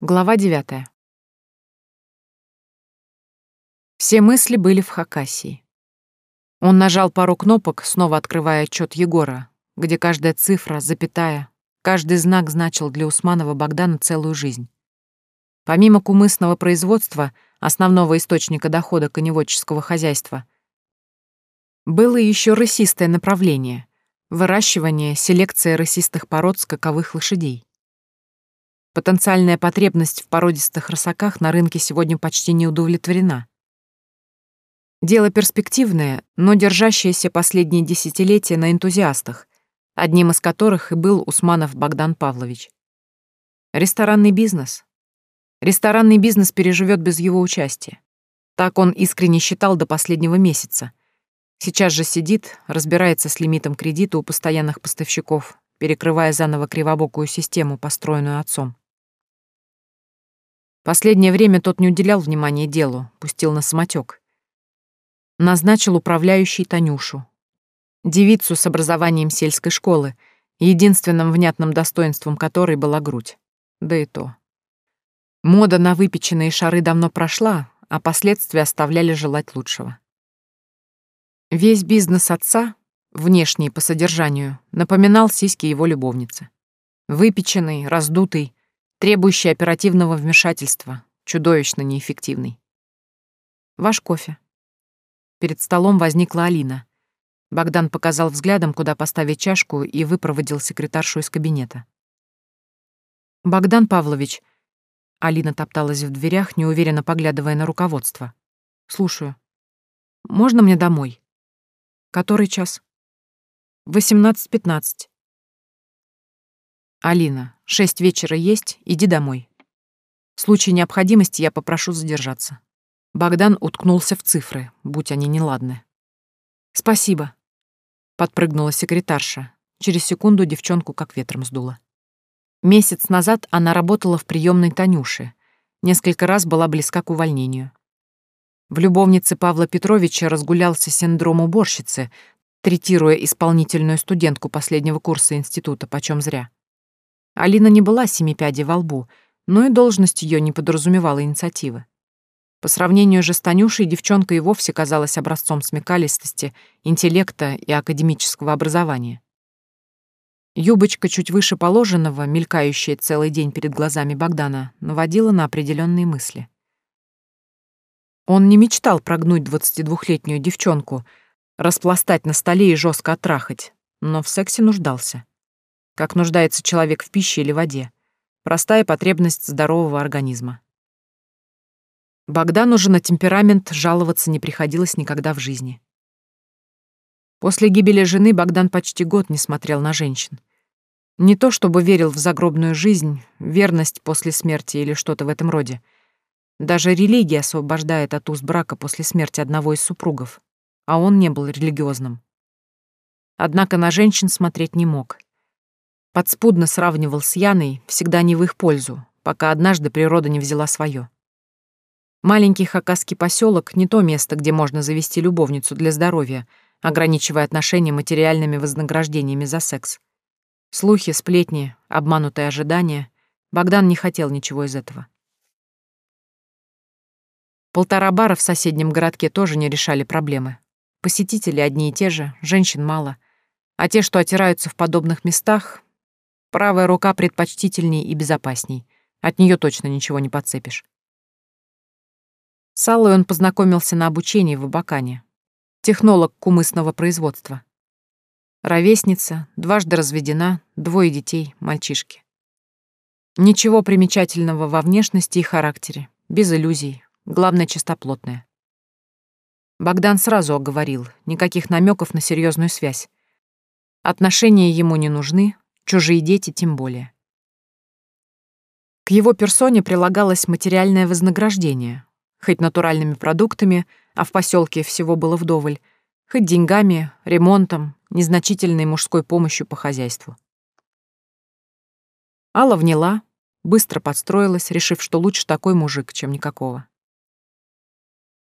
Глава девятая. Все мысли были в Хакасии. Он нажал пару кнопок, снова открывая отчет Егора, где каждая цифра, запятая, каждый знак значил для Усманова Богдана целую жизнь. Помимо кумысного производства, основного источника дохода коневодческого хозяйства, было еще рысистое направление — выращивание, селекция рысистых пород скаковых лошадей. Потенциальная потребность в породистых рысаках на рынке сегодня почти не удовлетворена. Дело перспективное, но держащееся последние десятилетия на энтузиастах, одним из которых и был Усманов Богдан Павлович. Ресторанный бизнес. Ресторанный бизнес переживет без его участия. Так он искренне считал до последнего месяца. Сейчас же сидит, разбирается с лимитом кредита у постоянных поставщиков, перекрывая заново кривобокую систему, построенную отцом. Последнее время тот не уделял внимания делу, пустил на самотек. Назначил управляющей Танюшу. Девицу с образованием сельской школы, единственным внятным достоинством которой была грудь. Да и то. Мода на выпеченные шары давно прошла, а последствия оставляли желать лучшего. Весь бизнес отца, внешний по содержанию, напоминал сиськи его любовницы. Выпеченный, раздутый, требующий оперативного вмешательства, чудовищно неэффективный. «Ваш кофе». Перед столом возникла Алина. Богдан показал взглядом, куда поставить чашку, и выпроводил секретаршу из кабинета. «Богдан Павлович...» Алина топталась в дверях, неуверенно поглядывая на руководство. «Слушаю. Можно мне домой?» «Который час?» «Восемнадцать пятнадцать». «Алина, шесть вечера есть, иди домой. В случае необходимости я попрошу задержаться». Богдан уткнулся в цифры, будь они неладны. «Спасибо», — подпрыгнула секретарша. Через секунду девчонку как ветром сдуло. Месяц назад она работала в приемной Танюши. Несколько раз была близка к увольнению. В любовнице Павла Петровича разгулялся синдром уборщицы, третируя исполнительную студентку последнего курса института почем зря. Алина не была семипядей во лбу, но и должность ее не подразумевала инициативы. По сравнению же с Танюшей, девчонка и вовсе казалась образцом смекалистости, интеллекта и академического образования. Юбочка чуть выше положенного, мелькающая целый день перед глазами Богдана, наводила на определенные мысли. Он не мечтал прогнуть 22-летнюю девчонку, распластать на столе и жестко оттрахать, но в сексе нуждался как нуждается человек в пище или воде. Простая потребность здорового организма. Богдану же на темперамент жаловаться не приходилось никогда в жизни. После гибели жены Богдан почти год не смотрел на женщин. Не то чтобы верил в загробную жизнь, верность после смерти или что-то в этом роде. Даже религия освобождает от уз брака после смерти одного из супругов, а он не был религиозным. Однако на женщин смотреть не мог. Подспудно сравнивал с Яной, всегда не в их пользу, пока однажды природа не взяла свое. Маленький хакасский поселок не то место, где можно завести любовницу для здоровья, ограничивая отношения материальными вознаграждениями за секс. Слухи, сплетни, обманутые ожидания. Богдан не хотел ничего из этого. Полтора бара в соседнем городке тоже не решали проблемы. Посетители одни и те же, женщин мало. А те, что отираются в подобных местах, Правая рука предпочтительней и безопасней. От нее точно ничего не подцепишь. С Аллой он познакомился на обучении в Абакане. Технолог кумысного производства. Ровесница, дважды разведена, двое детей, мальчишки. Ничего примечательного во внешности и характере, без иллюзий, главное чистоплотное. Богдан сразу оговорил, никаких намеков на серьезную связь. Отношения ему не нужны, Чужие дети тем более. К его персоне прилагалось материальное вознаграждение, хоть натуральными продуктами, а в поселке всего было вдоволь, хоть деньгами, ремонтом, незначительной мужской помощью по хозяйству. Алла вняла, быстро подстроилась, решив, что лучше такой мужик, чем никакого.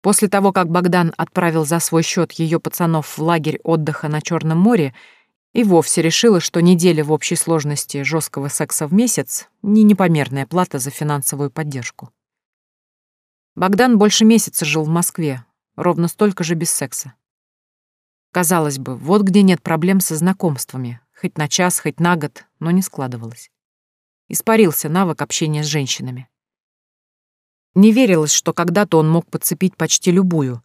После того, как Богдан отправил за свой счет ее пацанов в лагерь отдыха на Черном море И вовсе решила, что неделя в общей сложности жесткого секса в месяц — не непомерная плата за финансовую поддержку. Богдан больше месяца жил в Москве, ровно столько же без секса. Казалось бы, вот где нет проблем со знакомствами, хоть на час, хоть на год, но не складывалось. Испарился навык общения с женщинами. Не верилось, что когда-то он мог подцепить почти любую,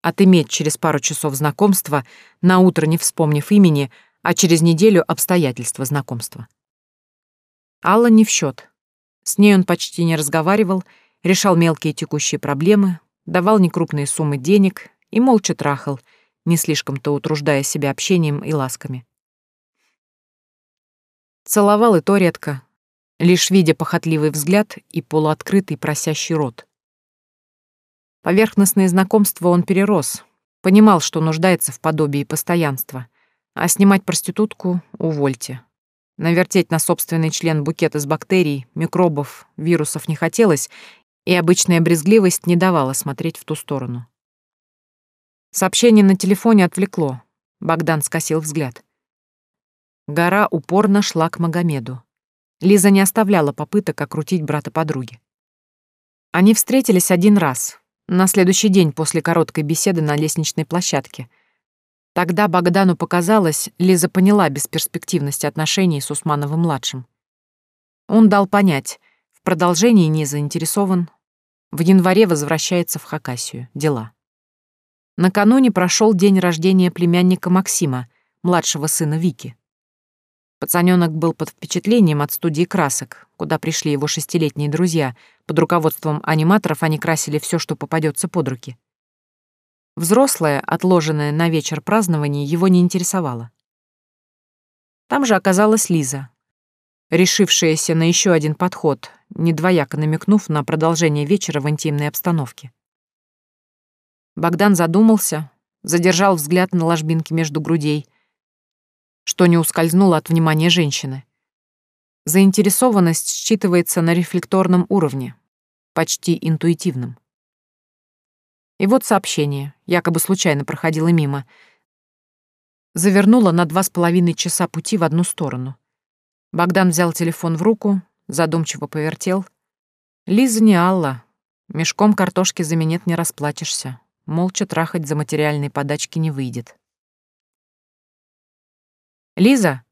отыметь через пару часов знакомства, на утро не вспомнив имени, а через неделю обстоятельства знакомства. Алла не в счет. С ней он почти не разговаривал, решал мелкие текущие проблемы, давал некрупные суммы денег и молча трахал, не слишком-то утруждая себя общением и ласками. Целовал и то редко, лишь видя похотливый взгляд и полуоткрытый просящий рот. Поверхностные знакомства он перерос, понимал, что нуждается в подобии постоянства, а снимать проститутку — увольте. Навертеть на собственный член букет из бактерий, микробов, вирусов не хотелось, и обычная брезгливость не давала смотреть в ту сторону. Сообщение на телефоне отвлекло. Богдан скосил взгляд. Гора упорно шла к Магомеду. Лиза не оставляла попыток окрутить брата подруги. Они встретились один раз, на следующий день после короткой беседы на лестничной площадке. Тогда Богдану показалось, Лиза поняла бесперспективность отношений с Усмановым-младшим. Он дал понять, в продолжении не заинтересован, в январе возвращается в Хакасию. Дела. Накануне прошел день рождения племянника Максима, младшего сына Вики. Пацанёнок был под впечатлением от студии красок, куда пришли его шестилетние друзья. Под руководством аниматоров они красили все, что попадется под руки. Взрослое, отложенное на вечер празднование, его не интересовало. Там же оказалась Лиза, решившаяся на еще один подход, недвояко намекнув на продолжение вечера в интимной обстановке. Богдан задумался, задержал взгляд на ложбинке между грудей, что не ускользнуло от внимания женщины. Заинтересованность считывается на рефлекторном уровне, почти интуитивном. И вот сообщение, якобы случайно проходило мимо. Завернуло на два с половиной часа пути в одну сторону. Богдан взял телефон в руку, задумчиво повертел. Лиза не Алла. Мешком картошки за минет не расплатишься. Молча трахать за материальные подачки не выйдет. «Лиза!»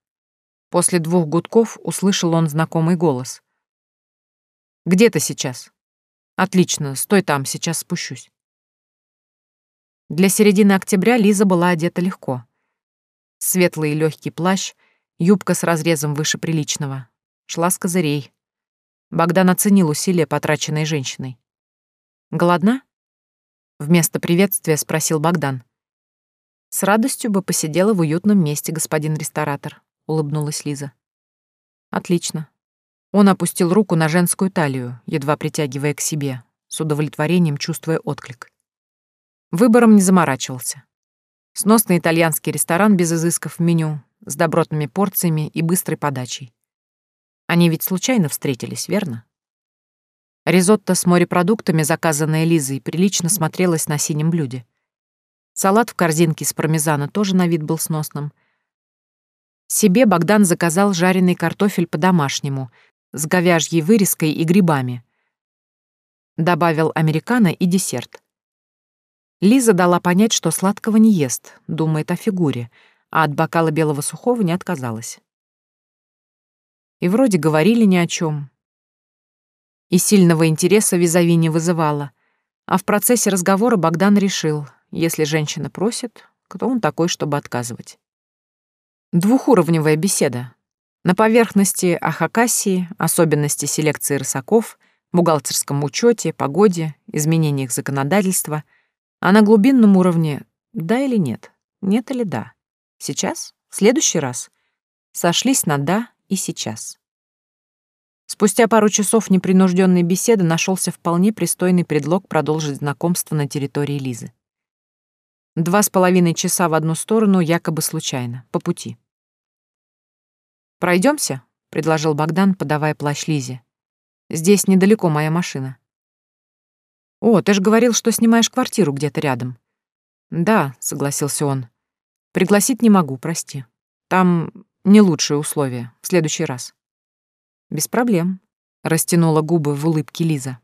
После двух гудков услышал он знакомый голос. «Где ты сейчас?» «Отлично, стой там, сейчас спущусь». Для середины октября Лиза была одета легко. Светлый и легкий плащ, юбка с разрезом выше приличного. Шла с козырей. Богдан оценил усилия, потраченной женщиной. «Голодна?» Вместо приветствия спросил Богдан. «С радостью бы посидела в уютном месте, господин ресторатор», — улыбнулась Лиза. «Отлично». Он опустил руку на женскую талию, едва притягивая к себе, с удовлетворением чувствуя отклик. Выбором не заморачивался. Сносный итальянский ресторан без изысков в меню, с добротными порциями и быстрой подачей. Они ведь случайно встретились, верно? Ризотто с морепродуктами, заказанное Лизой, прилично смотрелось на синем блюде. Салат в корзинке с пармезана тоже на вид был сносным. Себе Богдан заказал жареный картофель по-домашнему, с говяжьей вырезкой и грибами. Добавил американо и десерт. Лиза дала понять, что сладкого не ест, думает о фигуре, а от бокала белого сухого не отказалась. И вроде говорили ни о чем. И сильного интереса визави не вызывала. А в процессе разговора Богдан решил, если женщина просит, кто он такой, чтобы отказывать. Двухуровневая беседа. На поверхности о Хакасии, особенности селекции рысаков, бухгалтерском учете, погоде, изменениях законодательства, а на глубинном уровне да или нет, нет или да. Сейчас? В следующий раз? Сошлись на «да» и «сейчас». Спустя пару часов непринужденной беседы нашелся вполне пристойный предлог продолжить знакомство на территории Лизы. Два с половиной часа в одну сторону якобы случайно, по пути. Пройдемся, предложил Богдан, подавая плащ Лизе. «Здесь недалеко моя машина». «О, ты же говорил, что снимаешь квартиру где-то рядом». «Да», — согласился он. Пригласить не могу, прости. Там не лучшие условия. В следующий раз. Без проблем. Растянула губы в улыбке Лиза.